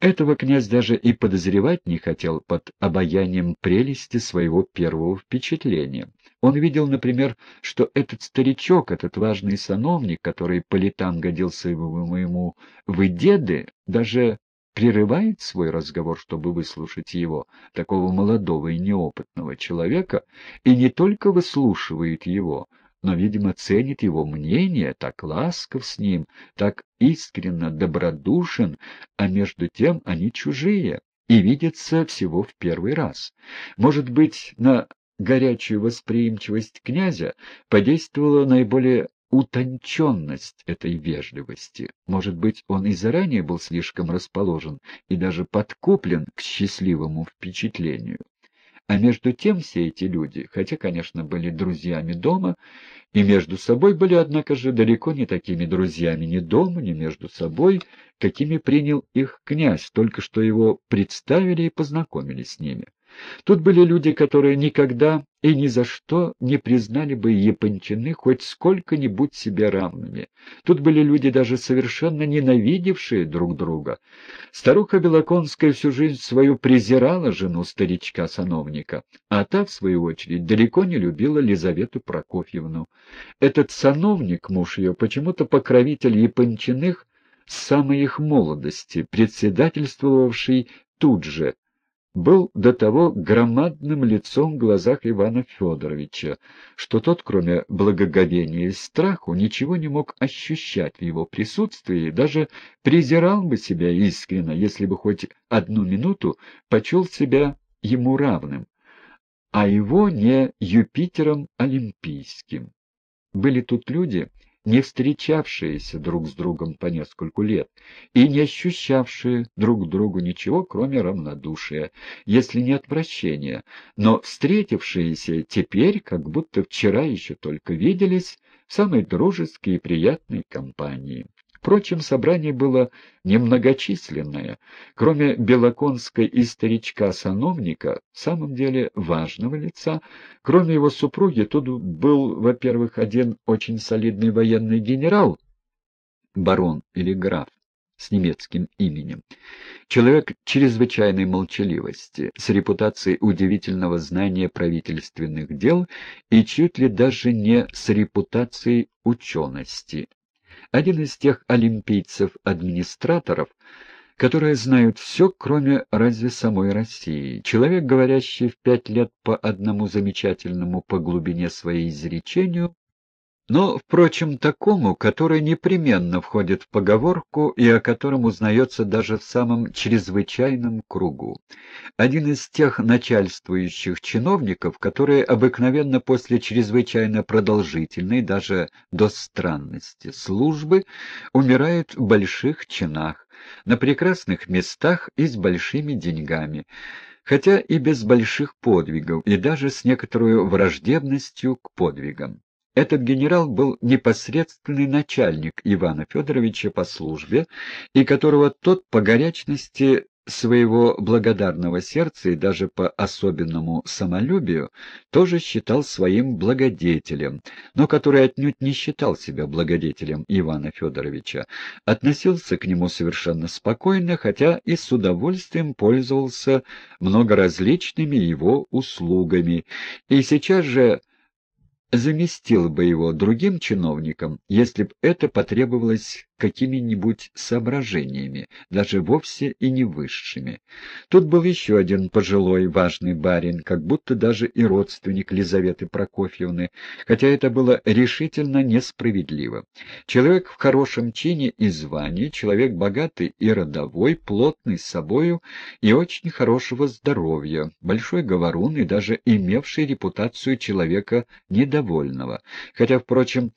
Этого князь даже и подозревать не хотел под обаянием прелести своего первого впечатления. Он видел, например, что этот старичок, этот важный сановник, который по летам годился ему в деды, даже прерывает свой разговор, чтобы выслушать его, такого молодого и неопытного человека, и не только выслушивает его, но, видимо, ценит его мнение, так ласков с ним, так искренно добродушен, а между тем они чужие и видятся всего в первый раз. Может быть, на горячую восприимчивость князя подействовала наиболее утонченность этой вежливости. Может быть, он и заранее был слишком расположен и даже подкуплен к счастливому впечатлению. А между тем все эти люди, хотя, конечно, были друзьями дома, и между собой были, однако же, далеко не такими друзьями ни дома, ни между собой, какими принял их князь, только что его представили и познакомили с ними. Тут были люди, которые никогда и ни за что не признали бы Япончины хоть сколько-нибудь себе равными. Тут были люди, даже совершенно ненавидевшие друг друга. Старуха Белоконская всю жизнь свою презирала жену старичка-сановника, а та, в свою очередь, далеко не любила Лизавету Прокофьевну. Этот сановник, муж ее, почему-то покровитель Япончиных с самой их молодости, председательствовавший тут же, был до того громадным лицом в глазах Ивана Федоровича, что тот, кроме благоговения и страху, ничего не мог ощущать в его присутствии и даже презирал бы себя искренно, если бы хоть одну минуту почел себя ему равным, а его не Юпитером Олимпийским. Были тут люди, не встречавшиеся друг с другом по нескольку лет и не ощущавшие друг другу ничего, кроме равнодушия, если не отвращения, но встретившиеся теперь, как будто вчера еще только виделись, в самой дружеской и приятной компании. Впрочем, собрание было немногочисленное. Кроме Белоконской и старичка-сановника, в самом деле важного лица, кроме его супруги, тут был, во-первых, один очень солидный военный генерал, барон или граф, с немецким именем. Человек чрезвычайной молчаливости, с репутацией удивительного знания правительственных дел и чуть ли даже не с репутацией учености, один из тех олимпийцев-администраторов, которые знают все, кроме разве самой России. Человек, говорящий в пять лет по одному замечательному по глубине своей изречению, но, впрочем, такому, который непременно входит в поговорку и о котором узнается даже в самом чрезвычайном кругу. Один из тех начальствующих чиновников, которые обыкновенно после чрезвычайно продолжительной, даже до странности, службы, умирают в больших чинах, на прекрасных местах и с большими деньгами, хотя и без больших подвигов, и даже с некоторой враждебностью к подвигам. Этот генерал был непосредственный начальник Ивана Федоровича по службе, и которого тот по горячности своего благодарного сердца и даже по особенному самолюбию тоже считал своим благодетелем, но который отнюдь не считал себя благодетелем Ивана Федоровича, относился к нему совершенно спокойно, хотя и с удовольствием пользовался многоразличными его услугами, и сейчас же заместил бы его другим чиновником, если б это потребовалось какими-нибудь соображениями, даже вовсе и не высшими. Тут был еще один пожилой важный барин, как будто даже и родственник Лизаветы Прокофьевны, хотя это было решительно несправедливо. Человек в хорошем чине и звании, человек богатый и родовой, плотный с собою и очень хорошего здоровья, большой говорун и даже имевший репутацию человека недовольного, хотя, впрочем,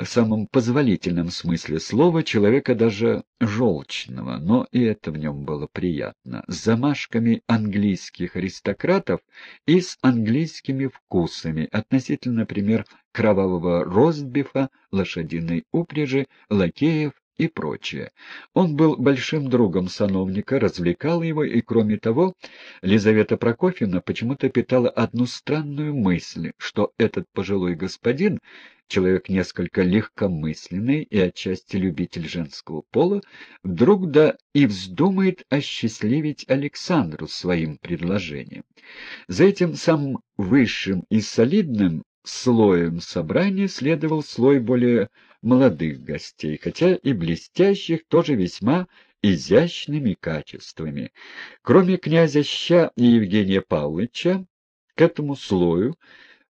в самом позволительном смысле слова, человека даже желчного, но и это в нем было приятно, с замашками английских аристократов и с английскими вкусами, относительно, например, кровавого ростбифа, лошадиной упряжи, лакеев и прочее. Он был большим другом сановника, развлекал его, и, кроме того, Лизавета Прокофьевна почему-то питала одну странную мысль, что этот пожилой господин человек несколько легкомысленный и отчасти любитель женского пола, вдруг да и вздумает осчастливить Александру своим предложением. За этим самым высшим и солидным слоем собрания следовал слой более молодых гостей, хотя и блестящих, тоже весьма изящными качествами. Кроме князя Ща и Евгения Павловича, к этому слою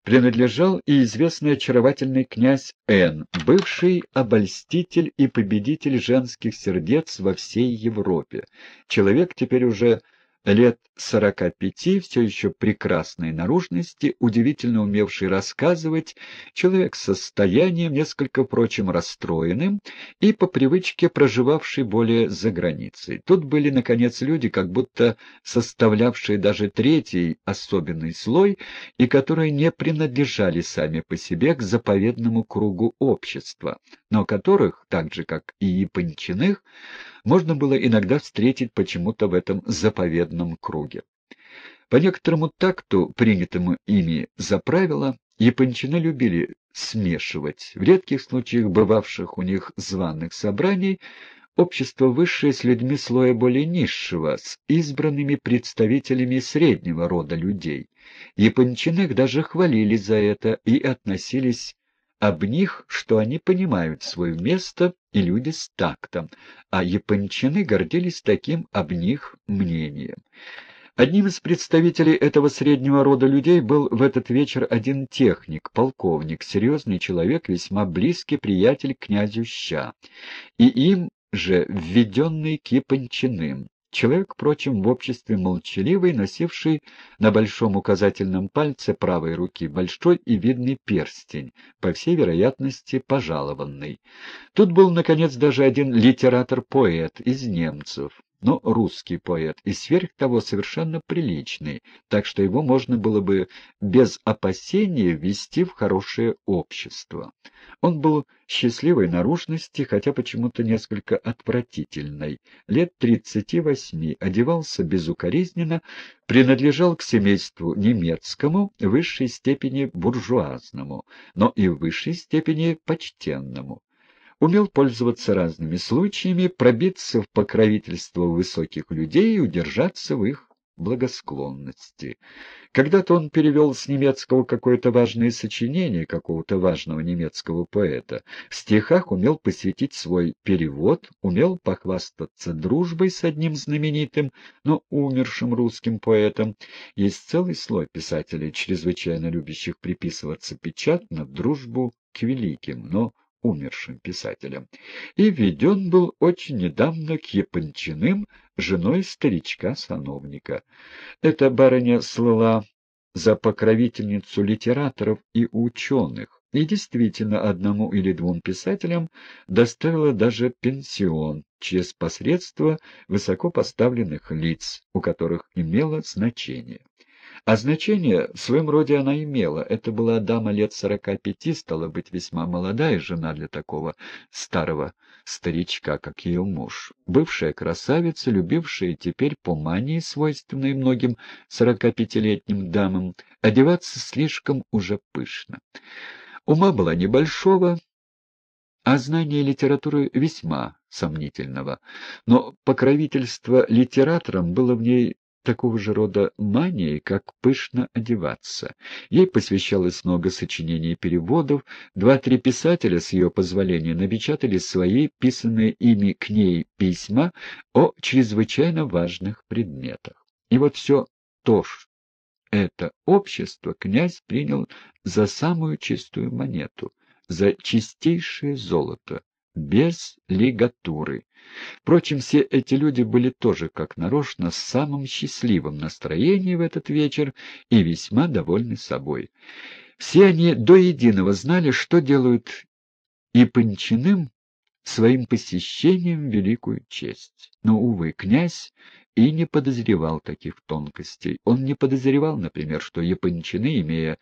принадлежал и известный очаровательный князь Н, бывший обольститель и победитель женских сердец во всей Европе. Человек теперь уже лет сорока пяти, все еще прекрасной наружности, удивительно умевший рассказывать, человек с состоянием, несколько, впрочем, расстроенным и по привычке проживавший более за границей. Тут были, наконец, люди, как будто составлявшие даже третий особенный слой и которые не принадлежали сами по себе к заповедному кругу общества, но которых, так же, как и Япончиных, можно было иногда встретить почему-то в этом заповедном круге. По некоторому такту, принятому ими за правило, япончины любили смешивать, в редких случаях бывавших у них званых собраний, общество высшее с людьми слоя более низшего, с избранными представителями среднего рода людей. Япончины даже хвалили за это и относились об них, что они понимают свое место и люди с тактом, а япончины гордились таким об них мнением. Одним из представителей этого среднего рода людей был в этот вечер один техник, полковник, серьезный человек, весьма близкий приятель князю Ща, и им же введенный к Япончиным. Человек, впрочем, в обществе молчаливый, носивший на большом указательном пальце правой руки большой и видный перстень, по всей вероятности, пожалованный. Тут был, наконец, даже один литератор-поэт из немцев, но русский поэт, и сверх того совершенно приличный, так что его можно было бы без опасения ввести в хорошее общество. Он был счастливой наружности, хотя почему-то несколько отвратительной, лет тридцати восьми, одевался безукоризненно, принадлежал к семейству немецкому, в высшей степени буржуазному, но и в высшей степени почтенному умел пользоваться разными случаями, пробиться в покровительство высоких людей и удержаться в их благосклонности. Когда-то он перевел с немецкого какое-то важное сочинение какого-то важного немецкого поэта. В стихах умел посвятить свой перевод, умел похвастаться дружбой с одним знаменитым, но умершим русским поэтом. Есть целый слой писателей, чрезвычайно любящих приписываться печатно в дружбу к великим, но умершим писателем, и введен был очень недавно к Япончиным женой старичка-сановника. Эта барыня слыла за покровительницу литераторов и ученых, и действительно одному или двум писателям доставила даже пенсион через посредство высокопоставленных лиц, у которых имело значение. А значение в своем роде она имела. Это была дама лет сорока пяти, стала быть, весьма молодая жена для такого старого старичка, как ее муж. Бывшая красавица, любившая теперь по мании, свойственной многим сорокапятилетним дамам, одеваться слишком уже пышно. Ума была небольшого, а знание литературы весьма сомнительного, но покровительство литераторам было в ней такого же рода манией, как пышно одеваться. Ей посвящалось много сочинений и переводов, два-три писателя, с ее позволения, напечатали свои, писанные ими к ней письма о чрезвычайно важных предметах. И вот все то, это общество князь принял за самую чистую монету, за чистейшее золото, без лигатуры. Впрочем, все эти люди были тоже, как нарочно, с самым счастливым настроением в этот вечер и весьма довольны собой. Все они до единого знали, что делают и Панчиным своим посещением великую честь. Но, увы, князь и не подозревал таких тонкостей. Он не подозревал, например, что япончины, имея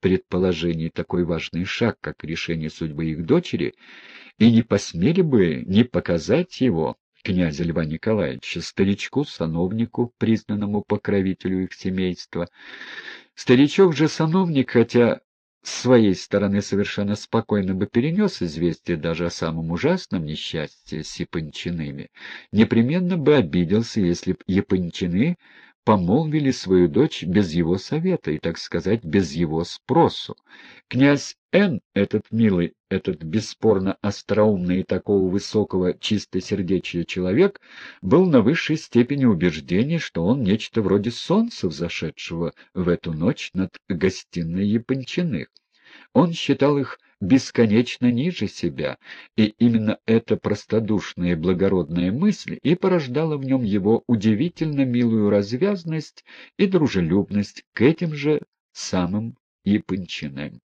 предположении такой важный шаг, как решение судьбы их дочери, и не посмели бы не показать его, князя Льва Николаевича, старичку, сановнику, признанному покровителю их семейства. Старичок же сановник, хотя с своей стороны совершенно спокойно бы перенес известие даже о самом ужасном несчастье с Япончиными, непременно бы обиделся, если б Япончины помолвили свою дочь без его совета и, так сказать, без его спросу. Князь Н, этот милый, этот бесспорно остроумный и такого высокого чистосердечия человек, был на высшей степени убеждения, что он нечто вроде солнца, взошедшего в эту ночь над гостиной Япончиных. Он считал их бесконечно ниже себя, и именно эта простодушная и благородная мысль и порождала в нем его удивительно милую развязность и дружелюбность к этим же самым Япончинам.